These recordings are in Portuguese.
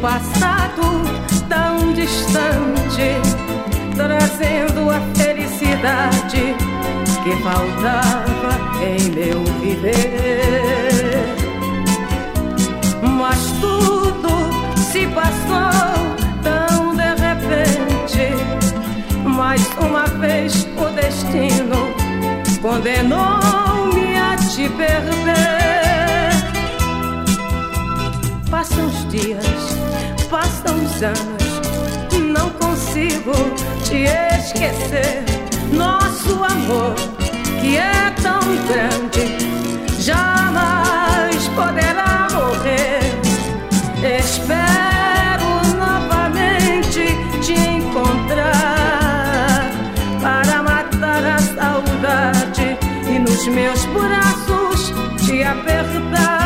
passado tão distante, trazendo a felicidade que faltava em meu viver. Mas tudo se passou tão de repente. Mais uma vez o destino condenou-me a te perder. Anos, não consigo te esquecer. Nosso amor, que é tão grande, jamais poderá morrer. Espero novamente te encontrar para matar a saudade e nos meus braços te apertar.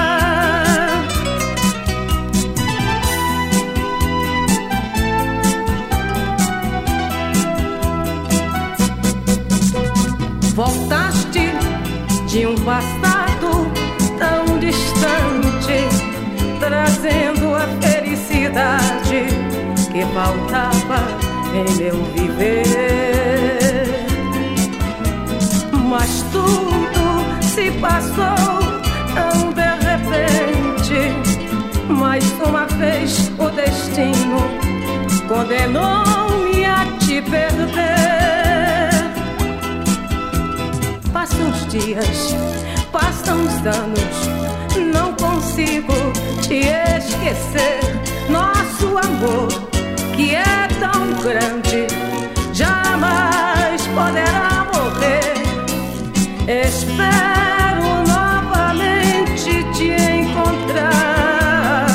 Voltaste de um passado tão distante, trazendo a felicidade que faltava em meu viver. Mas tudo se passou tão de repente. Mais uma vez o destino condenou-me a te perder. Dias, passam os anos, não consigo te esquecer. Nosso amor, que é tão grande, jamais poderá morrer. Espero novamente te encontrar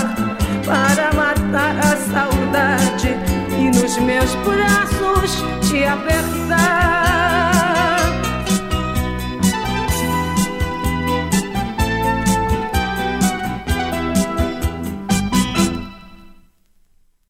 para matar a saudade e nos meus braços te apertar.